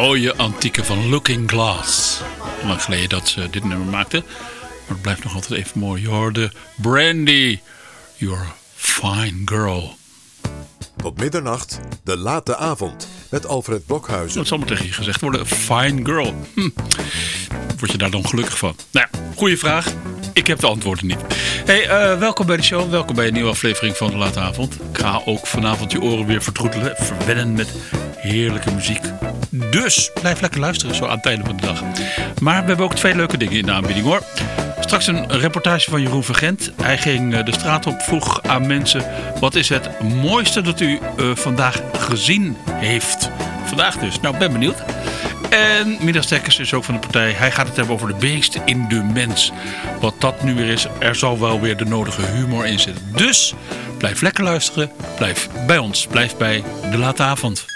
mooie antieke van Looking Glass. Lang geleden dat ze dit nummer maakten. Maar het blijft nog altijd even mooi. Je hoorde Brandy. You're a fine girl. Tot middernacht, de late avond, met Alfred Blokhuizen. Dat zal maar tegen je gezegd worden. Fine girl. Hm. Word je daar dan gelukkig van? Nou ja, goede vraag. Ik heb de antwoorden niet. Hey, eh, welkom bij de show. Welkom bij een nieuwe aflevering van de Late Avond. Ik ga ook vanavond je oren weer vertroetelen. Verwennen met heerlijke muziek. Dus blijf lekker luisteren zo aan het einde van de dag. Maar we hebben ook twee leuke dingen in de aanbieding hoor. Straks een reportage van Jeroen Vergent. Hij ging eh, de straat op, vroeg aan mensen... wat is het mooiste dat u eh, vandaag gezien heeft? Vandaag dus. Nou, ben benieuwd. En Midas Dekkers is ook van de partij. Hij gaat het hebben over de beest in de mens. Wat dat nu weer is, er zal wel weer de nodige humor in zitten. Dus blijf lekker luisteren. Blijf bij ons. Blijf bij de late avond.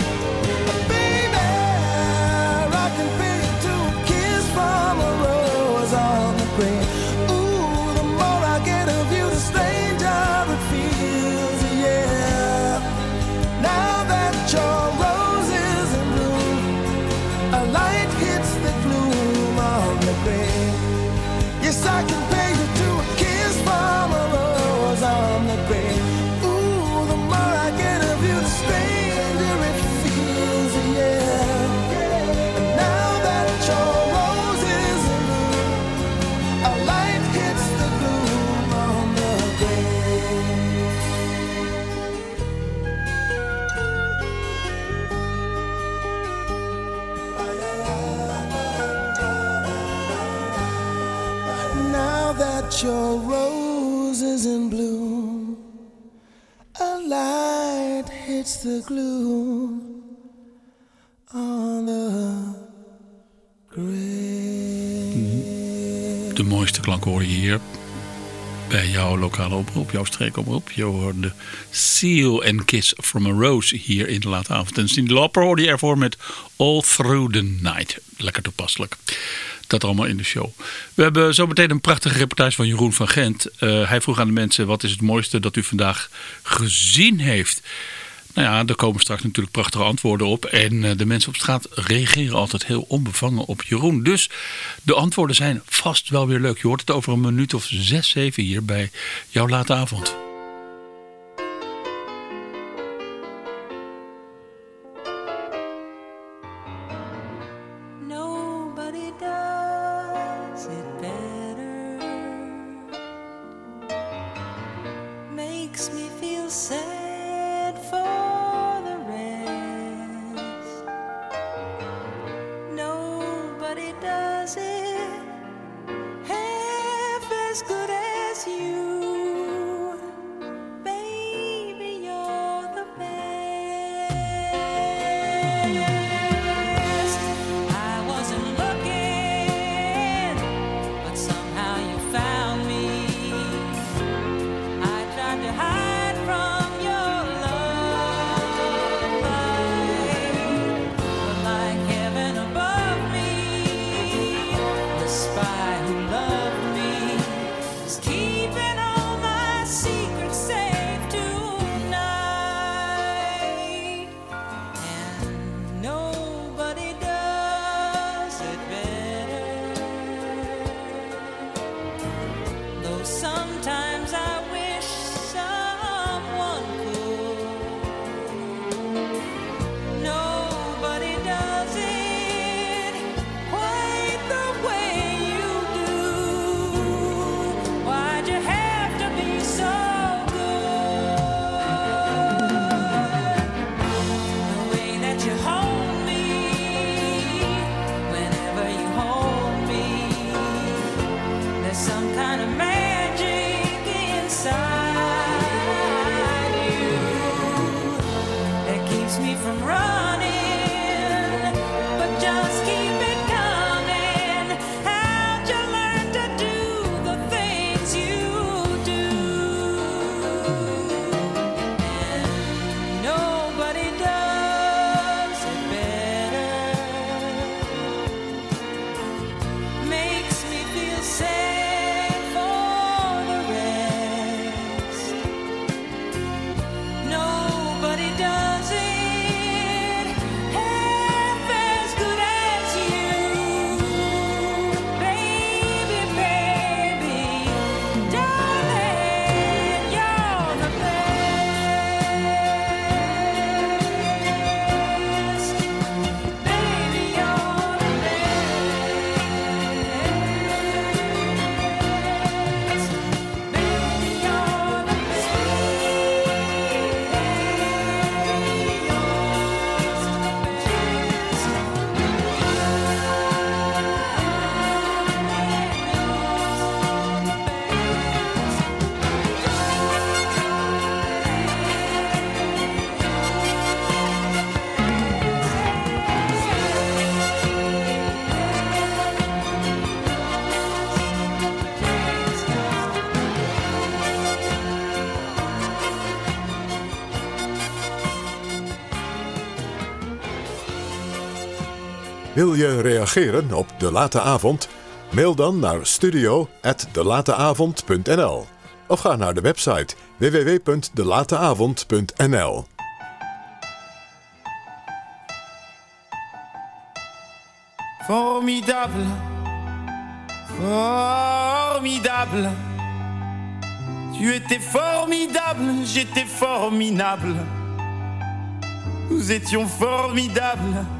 The gloom on the. De mooiste klank hoor je hier bij jouw lokale oproep, jouw streekoproep. Je hoorde Seal and Kiss from a Rose hier in de late avond. En Cindy Lauper hoorde je ervoor met All Through the Night. Lekker toepasselijk. Dat allemaal in de show. We hebben zometeen een prachtige reportage van Jeroen van Gent. Eh, hij vroeg aan de mensen, wat is het mooiste dat u vandaag gezien heeft? Nou ja, er komen straks natuurlijk prachtige antwoorden op. En eh, de mensen op straat reageren altijd heel onbevangen op Jeroen. Dus de antwoorden zijn vast wel weer leuk. Je hoort het over een minuut of zes, zeven hier bij jouw late avond. Wil je reageren op De Late Avond? Mail dan naar studio.delateavond.nl of ga naar de website www.delateavond.nl. Formidable, formidable. Tu étais formidable, j'étais formidable. Nous étions formidables.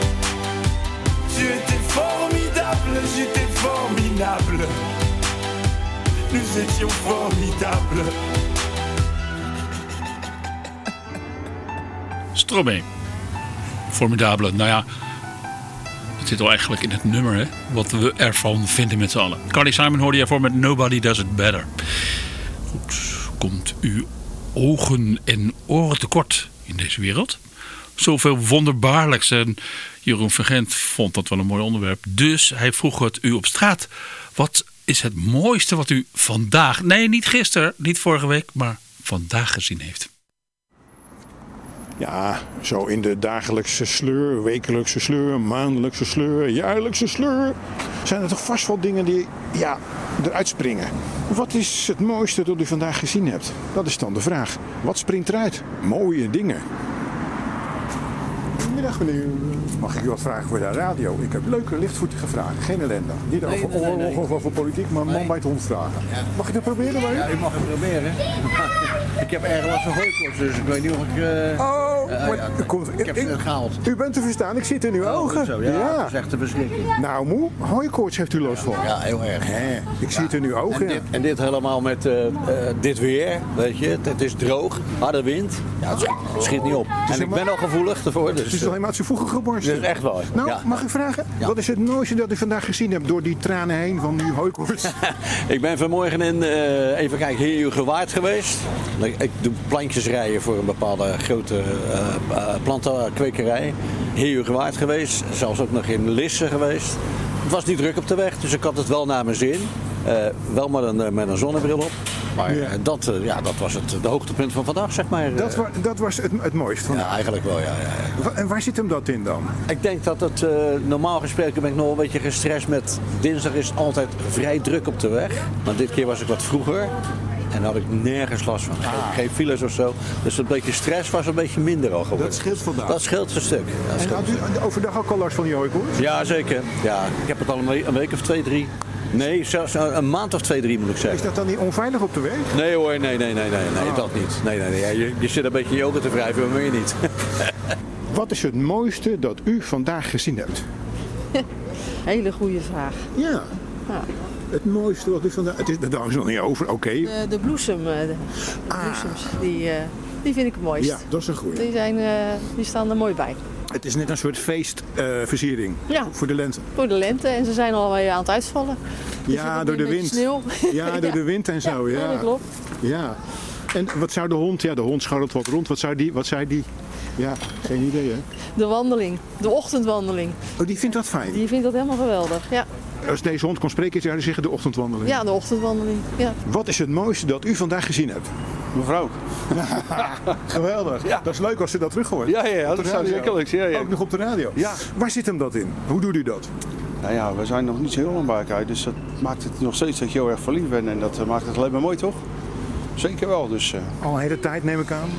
Formidable, j'étais formidable. Nous étions formidables. Stromae. Formidabele. Nou ja, het zit al eigenlijk in het nummer, hè? Wat we ervan vinden met z'n allen. Carly Simon hoorde je voor met Nobody Does It Better. Goed, komt uw ogen en oren tekort in deze wereld? Zoveel wonderbaarlijks. En Jeroen Vergent vond dat wel een mooi onderwerp. Dus hij vroeg het u op straat. Wat is het mooiste wat u vandaag, nee niet gisteren, niet vorige week, maar vandaag gezien heeft? Ja, zo in de dagelijkse sleur, wekelijkse sleur, maandelijkse sleur, jaarlijkse sleur. Zijn er toch vast wel dingen die ja, eruit springen. Wat is het mooiste dat u vandaag gezien hebt? Dat is dan de vraag. Wat springt eruit? Mooie dingen. Goedemiddag meneer. Mag ik u wat vragen voor de radio? Ik heb leuke lichtvoetige vragen, geen ellende. Niet over oorlog of over politiek, maar man bij het hond vragen. Mag ik dat proberen bij u? Ja, u mag het proberen. ik heb erg last van hooikoorts, dus ik weet niet of ik... eh, Oh, eh, maar ja, u komt, ik heb het gehaald. U bent te verstaan, ik zit in uw Oh, ogen. Zo, ja, dat is echt een verschrikking. Nou moe, hooikoorts heeft u last van. Ja, heel erg. Hè, ik zie het in uw En ogen. dit, en dit helemaal met eh, eh, dit weer, weet je. Het, het is droog, harde wind. Ja, het schiet, het schiet niet op. En ik ben al gevoelig ervoor, Het is alleen maar uit zijn voegen geborsten. Dit is echt wel. Nou, ja. mag ik vragen? Ja. Wat is het mooiste dat u vandaag gezien hebt door die tranen heen van uw hooikoorts? Ik ben vanmorgen in, eh, even kijken, hier gewaard geweest. Ik, doe plantjes rijden voor een bepaalde grote eh, eh, plantenkwekerij. Hier gewaard geweest, zelfs ook nog in Lisse geweest. Het was niet druk op de weg, dus ik had het wel naar mijn zin. Wel een, eh, met een zonnebril op. Maar Ja. eh, dat, eh, ja, dat was het de hoogtepunt van vandaag, zeg maar. Dat, Eh, wa- dat was het, het mooiste van. ja, eigenlijk wel, ja. ja, En waar zit hem dat in dan? Ik denk dat het, normaal gesproken ben ik nog een beetje gestrest met... Dinsdag is het altijd vrij druk op de weg. Maar dit keer was ik wat vroeger. En daar had ik nergens last van. Geen, geen files of zo. Dus een beetje stress was een beetje minder al geworden. Dat scheelt vandaag. Dat scheelt een stuk. Dat En had u overdag ook al last van die hooikoorts? Ja, zeker. Ja, ik heb het al een week of twee, drie. Nee, zelfs een een maand of twee, drie moet ik Is zeggen. dat dan niet onveilig op de weg? Nee hoor, nee, nee, nee, nee, nee, Ah. dat niet. Nee, nee, nee. Je, je zit een beetje in je ogen te wrijven, maar meer niet. Wat is het mooiste dat u vandaag gezien hebt? Hele goede vraag. Ja. Ja. Het mooiste wat u vandaag... Het is, de dag is nog niet over, oké. De, de bloesem, eh, de, de bloesems, die, eh, die vind ik het mooist. Ja, dat is een goeie. Die, zijn, eh, die staan er mooi bij. Het is net een soort feestversiering Ja. voor de lente. Voor de lente en ze zijn alweer aan het uitvallen. Dus Ja, door de wind. Sneeuw. Ja, door de wind en zo, ja. dat klopt. Ja. En wat zou de hond... Ja, de hond scharrelt wat rond. Wat zou die... Wat zou die Ja, geen idee hè. De wandeling, de ochtendwandeling. Oh, die vindt dat fijn. Die vindt dat helemaal geweldig. Ja, Als deze hond kon spreken, zou hij zeggen de ochtendwandeling. ja de ochtendwandeling. Ja. Wat is het mooiste dat u vandaag gezien hebt? Mevrouw. Geweldig. Dat is leuk als u dat terug hoort. Ja, ja, ja, dat radio. zeker ja, ja. Ook nog op de radio. Ja. Waar zit hem dat in? Hoe doet u dat? Nou ja, we zijn nog niet zo heel lang bij elkaar, dus dat maakt het nog steeds dat ik heel erg verliefd ben. En dat eh, maakt het alleen maar mooi, toch? Zeker wel, dus... eh, Al een hele tijd neem ik aan.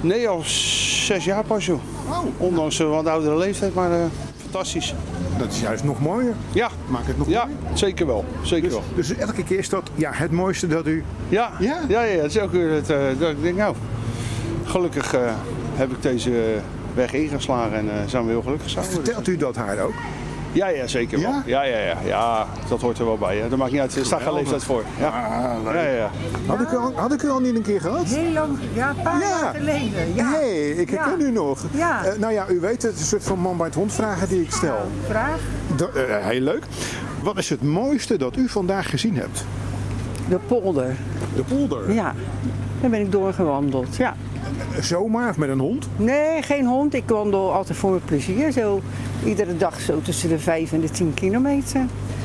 nee, al zes jaar pas, joh. Ondanks een wat oudere leeftijd, maar eh, fantastisch. Dat is juist nog mooier. Ja, Maakt het nog ja, mooier. zeker wel. Zeker Dus, wel. dus elke keer is dat ja, het mooiste dat u... Ja, Ja? ja, ja, het is ook weer het, eh, dat ik denk, nou, gelukkig eh, heb ik deze weg ingeslagen en eh, zijn we heel gelukkig samen. Vertelt u dat haar ook? Ja, ja, zeker wel. Ja? Ja, ja, ja, ja, dat hoort er wel bij. Hè. Dat maakt niet uit, er staat geen leeftijd voor. Ja, Ah, ja, ja. ja. Had, ik u al, had ik u al niet een keer gehad? Heel lang, ja, een paar Ja. jaar geleden. Ja. hey, ik herken Ja. u nog. Ja. Eh, nou ja, u weet, het is een soort van man bij het hond vragen die ik stel. Vraag? Da- eh, heel leuk. Wat is het mooiste dat u vandaag gezien hebt? De polder. De polder. Ja, daar ben ik doorgewandeld. Ja. Zomaar of met een hond? Nee, geen hond. Ik wandel altijd voor mijn plezier. Zo iedere dag zo tussen de 5 en de 10 kilometer.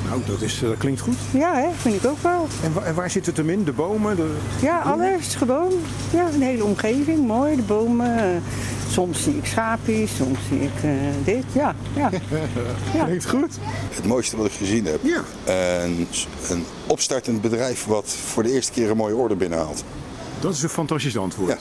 Nou, dat, is, eh, dat klinkt goed. Ja, hè, vind ik ook wel. En, wa- en waar zit het hem in? De bomen? De... Ja, alles gewoon. Ja, een hele omgeving. Mooi, de bomen. Soms zie ik schaapjes, soms zie ik eh, dit. Ja, ja. Ja. Klinkt goed. Het mooiste wat ik gezien heb. Ja. Een, een opstartend bedrijf wat voor de eerste keer een mooie order binnenhaalt. Dat is een fantastisch antwoord. Ja.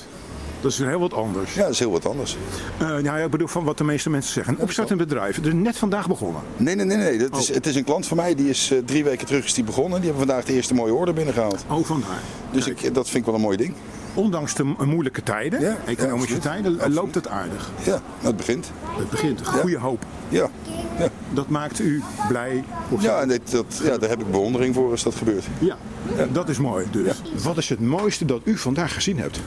Dat is heel wat anders. Ja, dat is heel wat anders. Eh, nou ja, ik bedoel van wat de meeste mensen zeggen. Een opstartend bedrijf. Het is net vandaag begonnen. Nee, nee, nee. nee. Dat is, Oh. Het is een klant van mij, die is eh, drie weken terug is die begonnen. Die hebben vandaag de eerste mooie order binnengehaald. Oh, vandaar. Dus ik, dat vind ik wel een mooi ding. Ondanks de mo- moeilijke tijden, Ja, economische ja, tijden, Absoluut. loopt het aardig. Ja, het begint. Het begint. Goede hoop. Ja, ja. Dat maakt u blij. Of ja, en dit, dat, ja, daar heb ik bewondering voor als dat gebeurt. ja, dat is mooi. Dus wat is het mooiste dat u vandaag gezien hebt?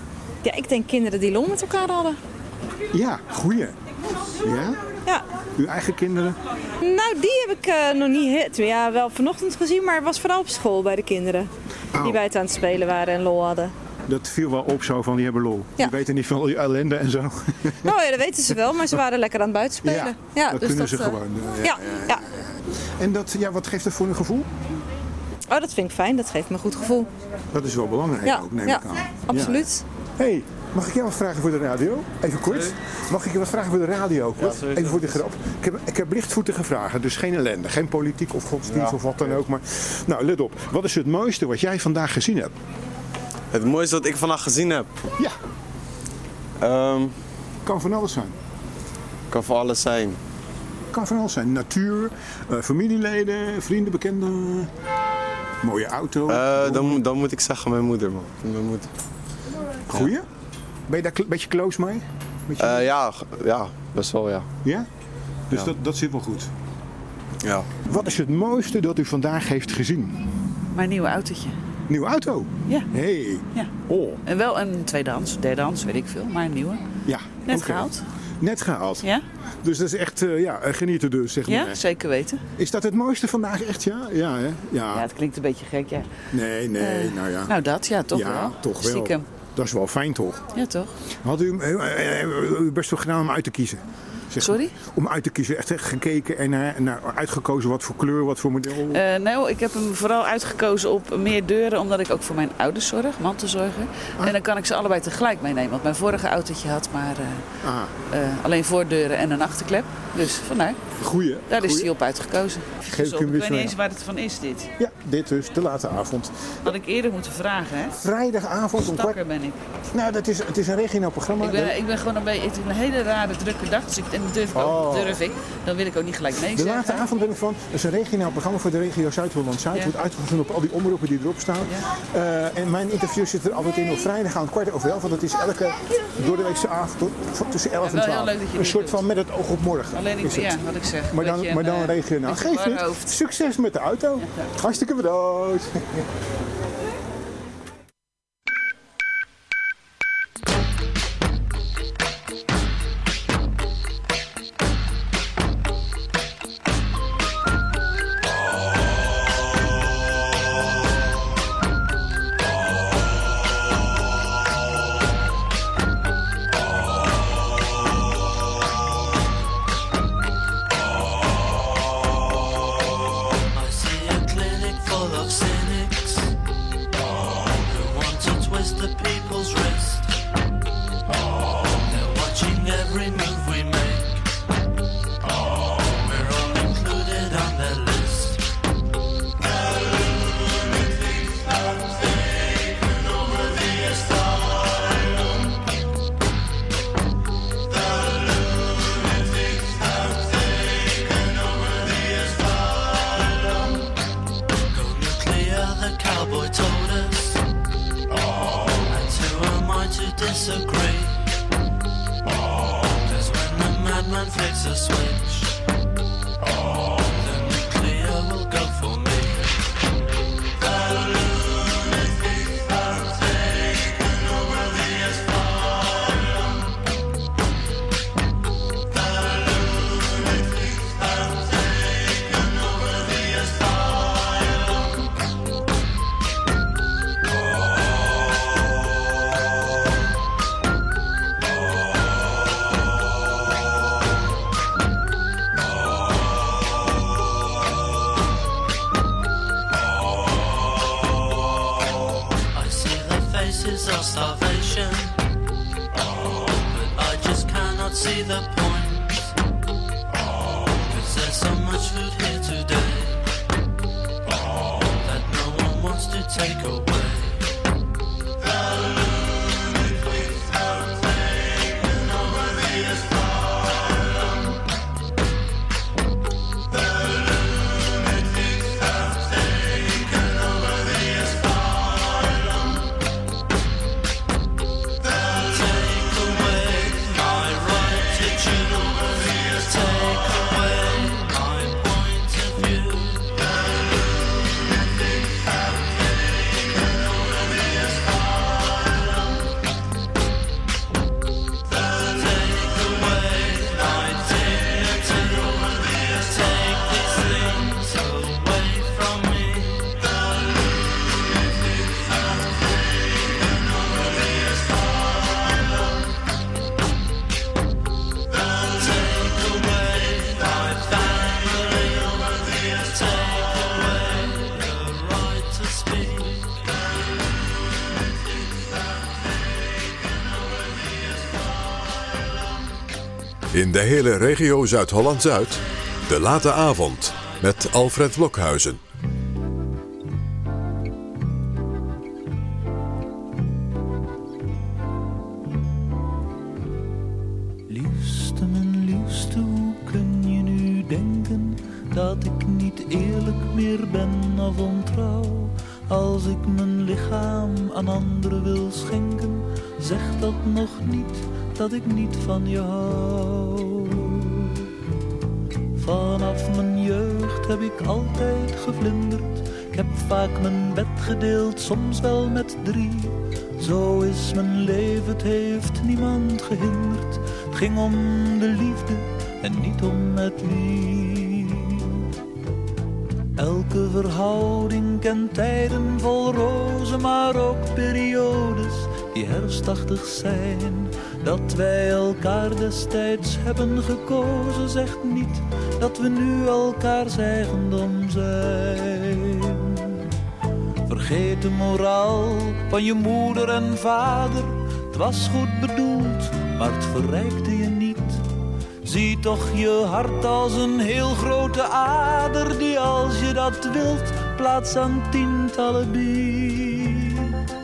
Ja, ik denk kinderen die lol met elkaar hadden. Ja, goeie. Ja? Ja. Uw eigen kinderen? Nou, die heb ik eh, nog niet hit. Ja, wel vanochtend gezien, maar het was vooral op school bij de kinderen. Oh. Die buiten aan het spelen waren en lol hadden. Dat viel wel op zo van die hebben lol. Ja. Die weten niet van al die ellende en zo. Nou ja, dat weten ze wel, maar ze waren lekker aan het buitenspelen. Ja, dat kunnen ze eh, gewoon, eh, ja, ja, En dat, ja, wat geeft dat voor een gevoel? Oh, dat vind ik fijn. Dat geeft me een goed gevoel. Dat is wel belangrijk Ja, ook, neem ja, ik aan. absoluut. Hé, hey, mag ik jou wat vragen voor de radio? Even kort. Mag ik je wat vragen voor de radio? Kort? Even voor de grap. Ik heb, ik heb lichtvoetige vragen, dus geen ellende. Geen politiek of godsdienst Ja. of wat dan ook. Maar, nou, let op. Wat is het mooiste wat jij vandaag gezien hebt? Het mooiste wat ik vandaag gezien heb? Ja. Ehm, Kan van alles zijn. kan voor alles zijn. Kan van alles zijn. Natuur, eh, familieleden, vrienden, bekenden. Mooie auto. Eh, dan, moet- dan moet ik zeggen mijn moeder, man. Mijn moeder. Goeie? Ben je daar een beetje close mee? Beetje- Eh, ja, ja, best wel ja. Ja? Dus Ja. Dat, dat zit wel goed. Ja. Wat is het mooiste dat u vandaag heeft gezien? Mijn nieuwe autootje. Nieuwe auto? Ja. Hey. Ja. Oh. En wel een tweedehands, derdehands, weet ik veel, maar een nieuwe. Ja. Net gehaald. Net gehaald. Ja? Dus dat is echt eh, ja, eh, genieten dus, zeg Ja, maar. zeker weten. Is dat het mooiste vandaag echt, ja? Ja, hè? Ja. Ja, het klinkt een beetje gek, ja. Nee, nee, Eh, nou ja. Nou, dat, ja, toch ja, wel. toch wel. Stiekem. Dat is wel fijn, toch? Ja, toch? Had u uw best wel gedaan om uit te kiezen? Zeg Sorry? Om uit te kiezen. Echt gekeken en naar, naar uitgekozen wat voor kleur, wat voor model. Eh nou, ik heb hem vooral uitgekozen op meer deuren, omdat ik ook voor mijn ouders zorg, mantelzorgen. Ah. En dan kan ik ze allebei tegelijk meenemen. Want mijn vorige autootje had maar eh, Ah, eh, alleen voordeuren en een achterklep. Dus vandaar. Goeie. Daar is hij op uitgekozen. Geef ik hem ik weet niet eens waar het van is, dit. Ja, dit dus, de late avond. Had ik eerder moeten vragen, hè? Vrijdagavond om kwart... Ben ik. Nou, dat is, het is een regionaal programma. Ik ben, ik ben gewoon een beetje, het is een hele rare drukke dag, dus ik, en durf ik ook, Oh. durf ik. Dan wil ik ook niet gelijk nee De zeggen. late avond ben ik van. Dat is een regionaal programma voor de regio Zuid-Holland-Zuid. Ja. Wordt uitgezonden op al die omroepen die erop staan. Eh, en mijn interview zit er altijd in op vrijdag aan kwart over elf. Want het is elke doordeweekse avond tussen elf Ja, en wel heel twaalf. leuk dat je Een dit soort doet. van met het oog op morgen. Alleen ik, het. ja, wat ik zeg. Maar dan, maar dan eh, regionaal. beetje Geef niet. Succes met de auto. Hartstikke bedankt. Starvation. But I just cannot see the point. Cause there's so much food here today that no one wants to take away. Hele regio Zuid-Holland-Zuid. De late avond met Alfred Blokhuizen. Als ik mijn lichaam aan anderen wil schenken, zeg dat nog niet dat ik niet van je hou. Vanaf mijn jeugd heb ik altijd gevlinderd. Ik heb vaak mijn bed gedeeld, soms wel met drie. Zo is mijn leven, het heeft niemand gehinderd. Het ging om de liefde en niet om met wie. Elke verhouding kent tijden vol rozen, maar ook periodes die herfstachtig zijn. Dat wij elkaar destijds hebben gekozen, zegt niet dat we nu elkaars eigendom zijn. Vergeet de moraal van je moeder en vader. Het was goed bedoeld, maar het verrijkte je. Zie toch je hart als een heel grote ader die als je dat wilt plaats aan tientallen biedt.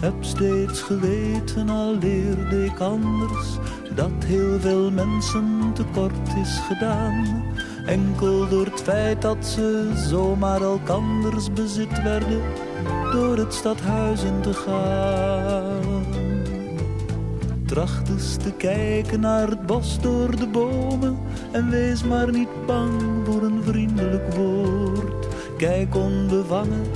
Heb steeds geweten, al leerde ik anders, dat heel veel mensen tekort is gedaan. Enkel door het feit dat ze zomaar elkanders bezit werden, door het stadhuis in te gaan. Tracht eens te kijken naar het bos door de bomen en wees maar niet bang voor een vriendelijk woord. Kijk onbevangen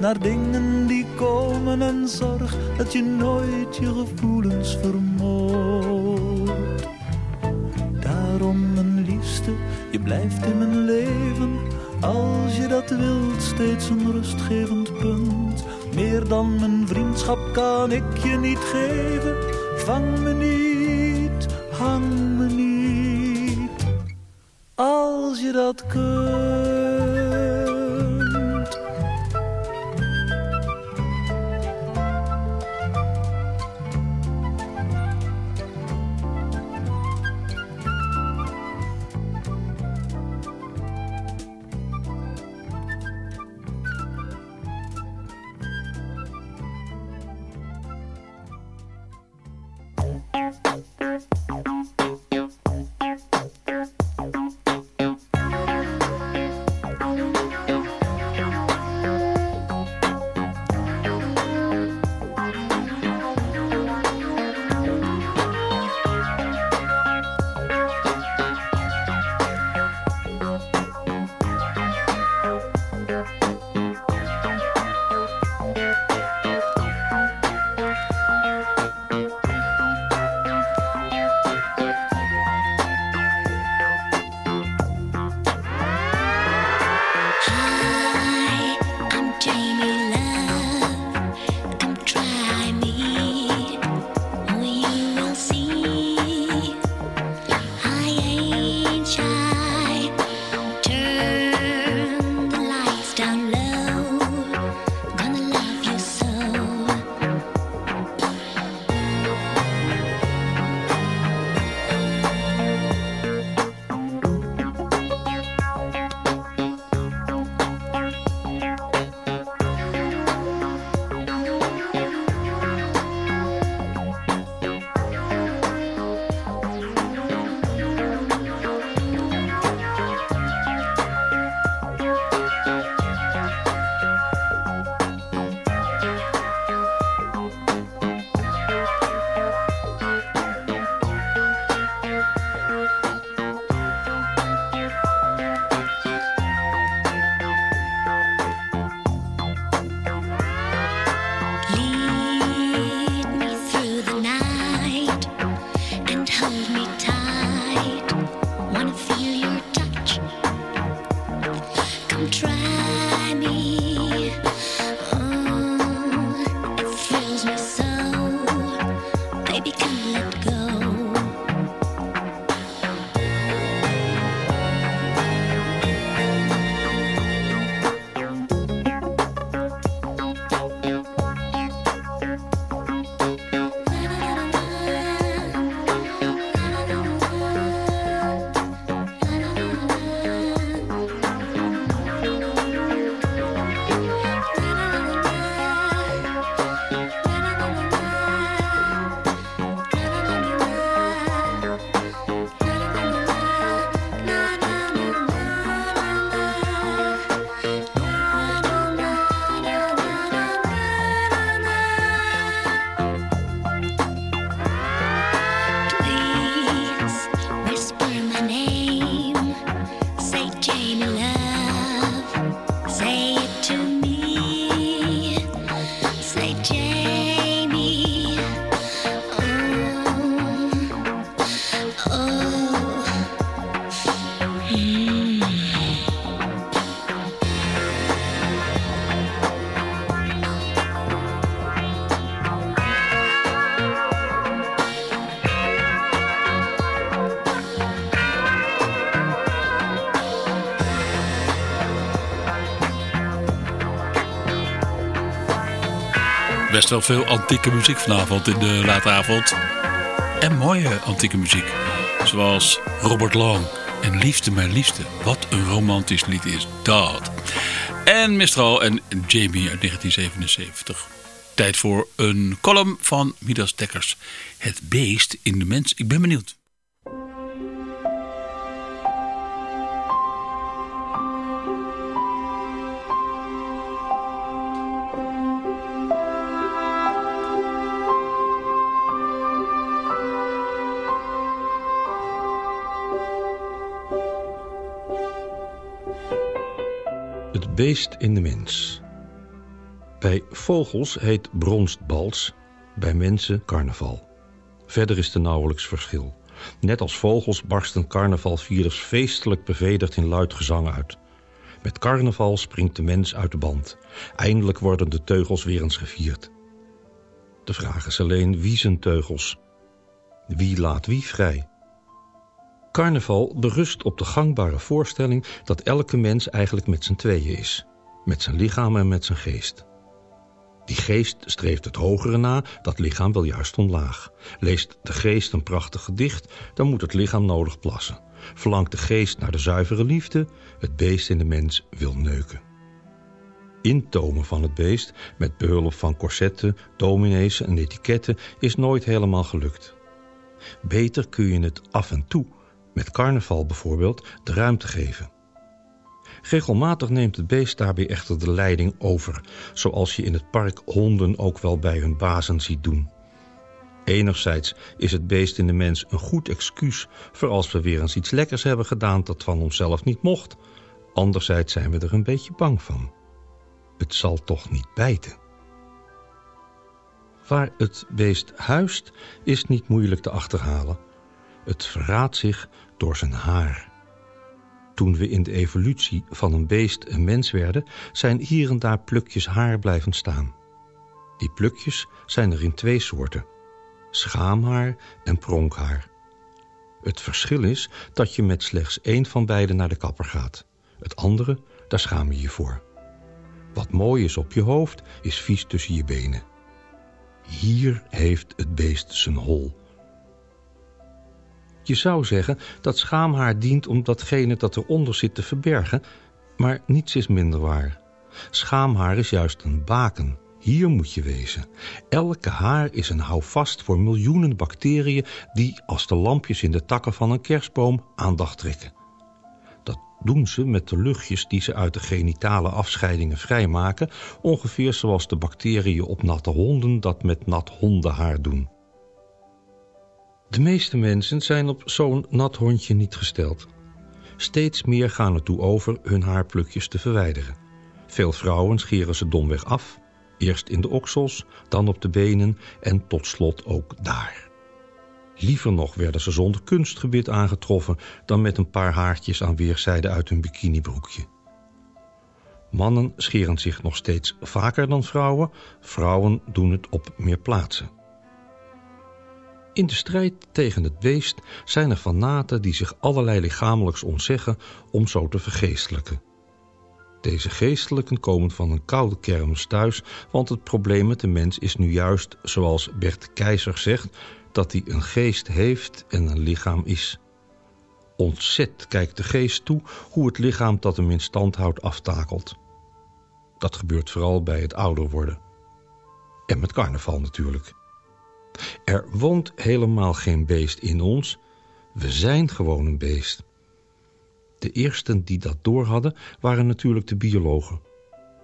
naar dingen die komen en zorg dat je nooit je gevoelens vermoordt. Daarom, mijn liefste, je blijft in mijn leven. Als je dat wilt, steeds een rustgevend punt. Meer dan mijn vriendschap kan ik je niet geven. Vang me niet, hang me niet. Als je dat kunt. Best wel veel antieke muziek vanavond in de late avond. En mooie antieke muziek. Zoals Robert Long en Liefde mijn liefste. Wat een romantisch lied is dat. En Mistral en Jamie uit 1977. Tijd voor een column van Midas Dekkers. Het beest in de mens. Ik ben benieuwd. Beest in de mens. Bij vogels heet bronstbals, bij mensen carnaval. Verder is er nauwelijks verschil. Net als vogels barsten carnavalvierders feestelijk bevredigd in luid gezang uit. Met carnaval springt de mens uit de band. Eindelijk worden de teugels weer eens gevierd. De vraag is alleen wie zijn teugels? Wie laat wie vrij? Carnaval berust op de gangbare voorstelling dat elke mens eigenlijk met z'n tweeën is. Met zijn lichaam en met zijn geest. Die geest streeft het hogere na, dat lichaam wil juist omlaag. Leest de geest een prachtig gedicht, dan moet het lichaam nodig plassen. Verlangt de geest naar de zuivere liefde, het beest in de mens wil neuken. Intomen van het beest, met behulp van corsetten, dominees en etiketten, is nooit helemaal gelukt. Beter kun je het af en toe, met carnaval bijvoorbeeld, de ruimte geven. Regelmatig neemt het beest daarbij echter de leiding over, zoals je in het park honden ook wel bij hun bazen ziet doen. Enerzijds is het beest in de mens een goed excuus voor als we weer eens iets lekkers hebben gedaan dat van onszelf niet mocht. Anderzijds zijn we er een beetje bang van. Het zal toch niet bijten. Waar het beest huist is niet moeilijk te achterhalen. Het verraadt zich door zijn haar. Toen we in de evolutie van een beest een mens werden, zijn hier en daar plukjes haar blijven staan. Die plukjes zijn er in twee soorten: schaamhaar en pronkhaar. Het verschil is dat je met slechts één van beide naar de kapper gaat. Het andere, daar schaam je je voor. Wat mooi is op je hoofd, is vies tussen je benen. Hier heeft het beest zijn hol. Je zou zeggen dat schaamhaar dient om datgene dat eronder zit te verbergen, maar niets is minder waar. Schaamhaar is juist een baken. Hier moet je wezen. Elke haar is een houvast voor miljoenen bacteriën die als de lampjes in de takken van een kerstboom aandacht trekken. Dat doen ze met de luchtjes die ze uit de genitale afscheidingen vrijmaken, ongeveer zoals de bacteriën op natte honden dat met nat hondenhaar doen. De meeste mensen zijn op zo'n nat hondje niet gesteld. Steeds meer gaan ertoe over hun haarplukjes te verwijderen. Veel vrouwen scheren ze domweg af, eerst in de oksels, dan op de benen en tot slot ook daar. Liever nog werden ze zonder kunstgebit aangetroffen dan met een paar haartjes aan weerszijden uit hun bikinibroekje. Mannen scheren zich nog steeds vaker dan vrouwen, vrouwen doen het op meer plaatsen. In de strijd tegen het beest zijn er fanaten die zich allerlei lichamelijks ontzeggen om zo te vergeestelijken. Deze geestelijken komen van een koude kermis thuis, want het probleem met de mens is nu juist, zoals Bert Keizer zegt, dat hij een geest heeft en een lichaam is. Ontzet kijkt de geest toe hoe het lichaam dat hem in stand houdt aftakelt. Dat gebeurt vooral bij het ouder worden. En met carnaval natuurlijk. Er woont helemaal geen beest in ons. We zijn gewoon een beest. De eersten die dat doorhadden waren natuurlijk de biologen.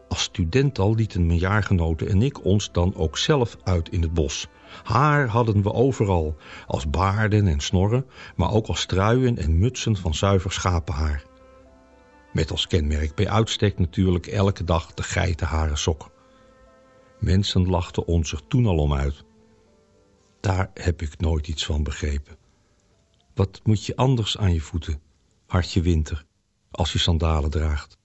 Als student al lieten mijn jaargenoten en ik ons dan ook zelf uit in het bos. Haar hadden we overal, als baarden en snorren, maar ook als truien en mutsen van zuiver schapenhaar. Met als kenmerk bij uitstek natuurlijk elke dag de geitenharen sok. Mensen lachten ons er toen al om uit. Daar heb ik nooit iets van begrepen. Wat moet je anders aan je voeten, hartje winter, als je sandalen draagt?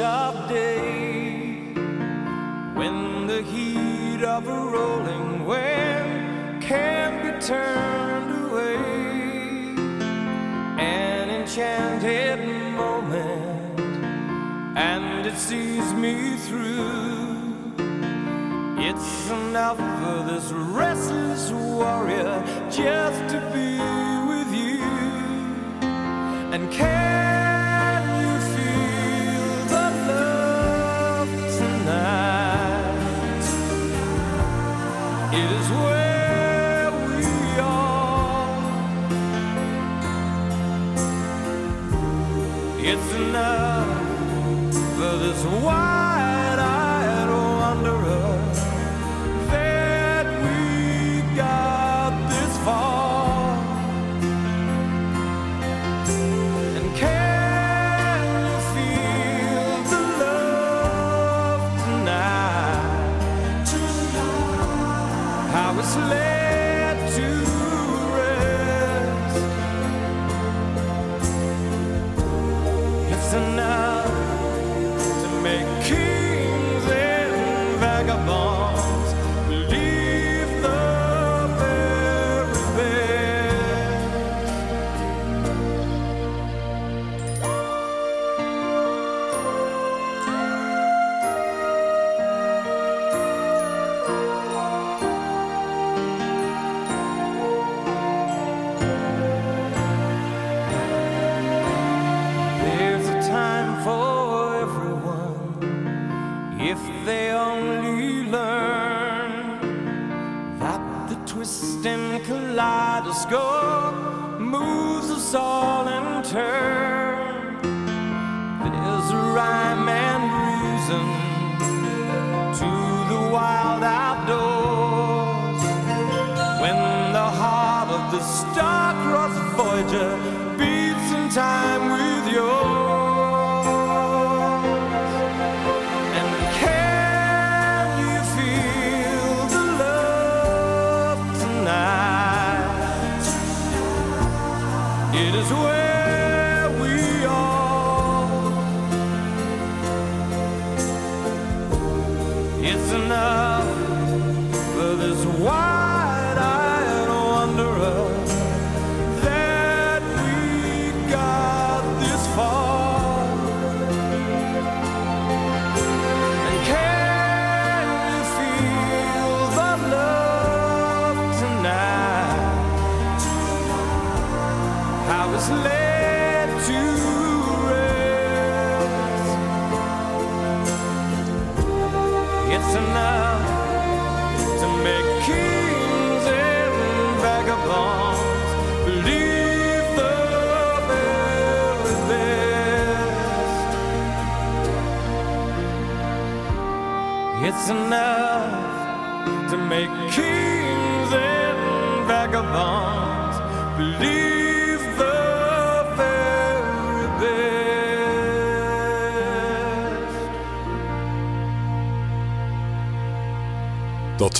Of day when the heat of a rolling wave can be turned away. An enchanted moment, and it sees me through. It's enough for this restless warrior just to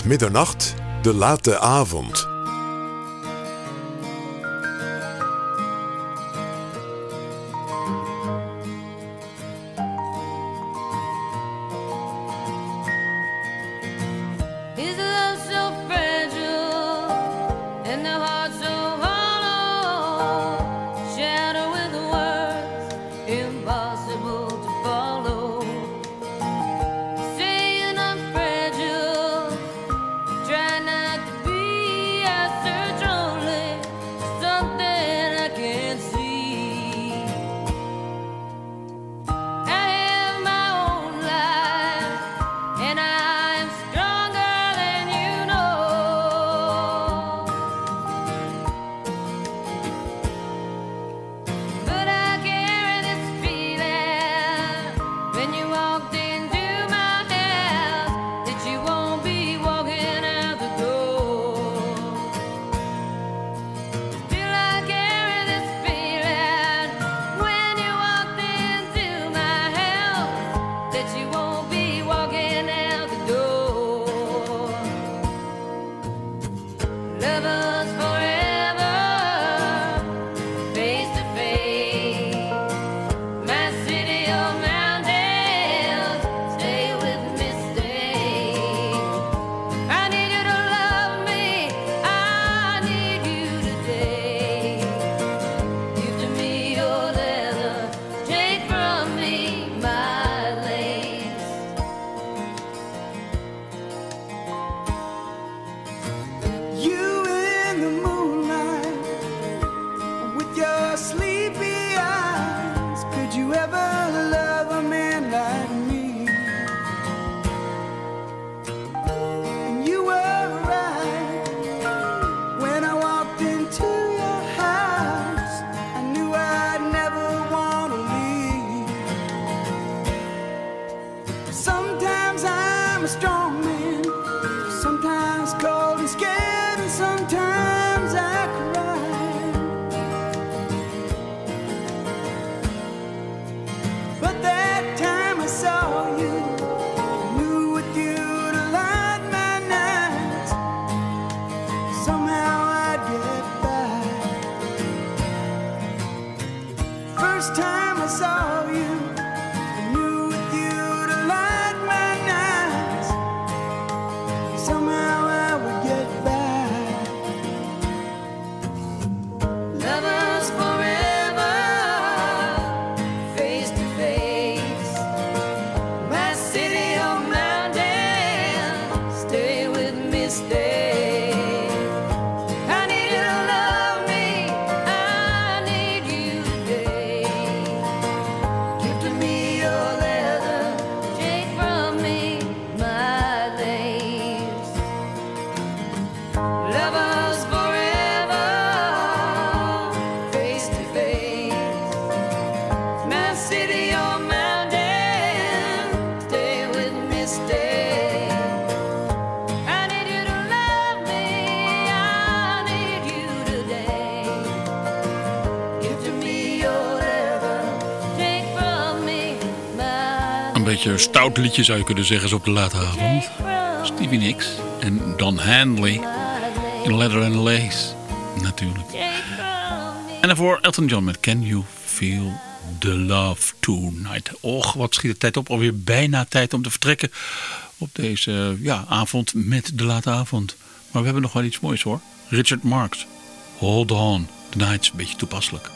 Middernacht, de late avond. beetje stout liedje zou je kunnen zeggen, zo op de late avond. Stevie Nicks en Don Handley in Leather and Lace, natuurlijk. En daarvoor Elton John met Can You Feel The Love Tonight. Och, wat schiet de tijd op. Alweer bijna tijd om te vertrekken op deze ja, avond met de late avond. Maar we hebben nog wel iets moois hoor. Richard Marx, Hold On. De night is een beetje toepasselijk.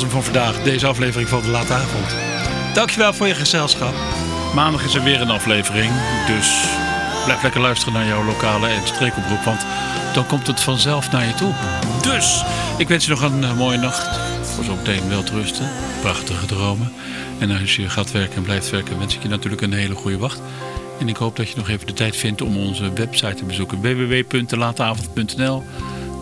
Was hem vandaag, deze aflevering van de Late Avond. Dankjewel voor je gezelschap. Maandag is er weer een aflevering, dus blijf lekker luisteren naar jouw lokale en streekomroep, want dan komt het vanzelf naar je toe. Dus, ik wens je nog een eh, mooie nacht. Voor zo meteen wel rusten, prachtige dromen. En als je gaat werken en blijft werken, wens ik je natuurlijk een hele goede wacht. En ik hoop dat je nog even de tijd vindt om onze website te bezoeken. www.delateavond.nl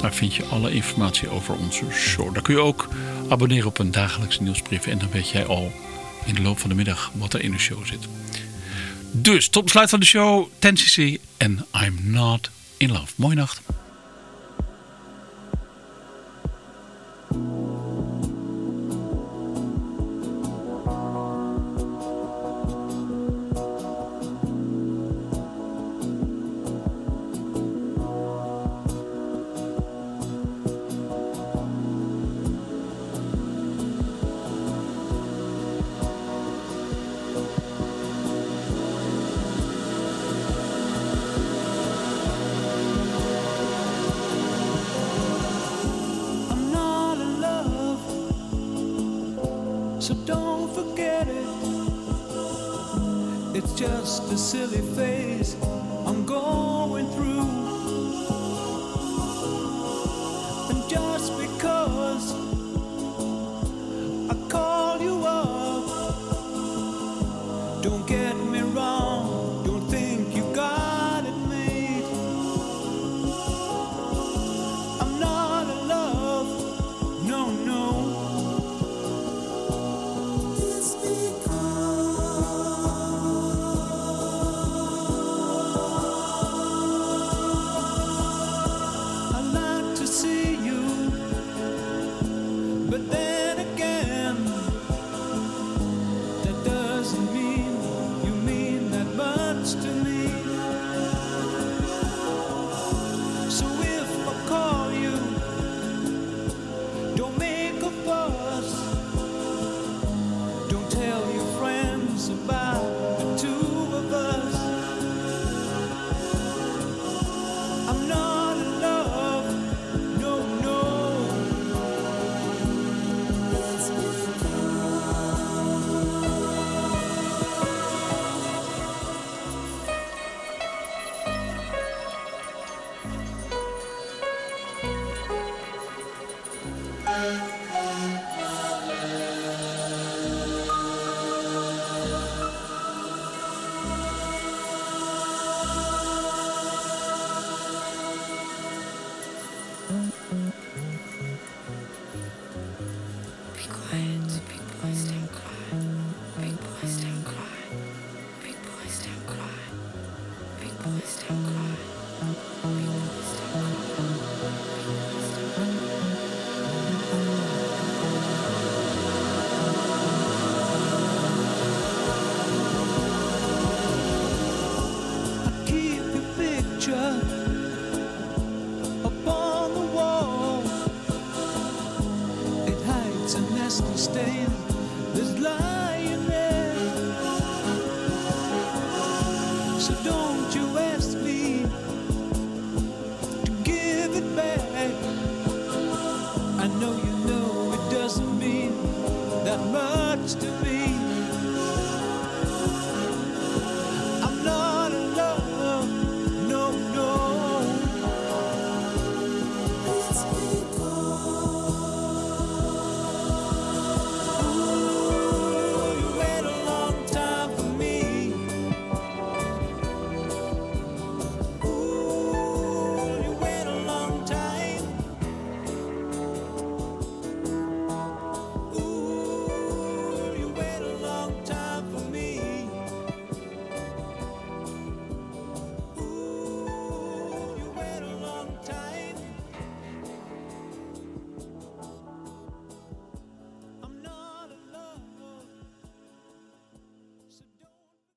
Daar vind je alle informatie over onze show. Daar kun je ook abonneren op een dagelijkse nieuwsbrief. En dan weet jij al in de loop van de middag wat er in de show zit. Dus tot besluit van de show. 10cc en I'm not in love. Mooie nacht. So don't forget it. It's just a silly phase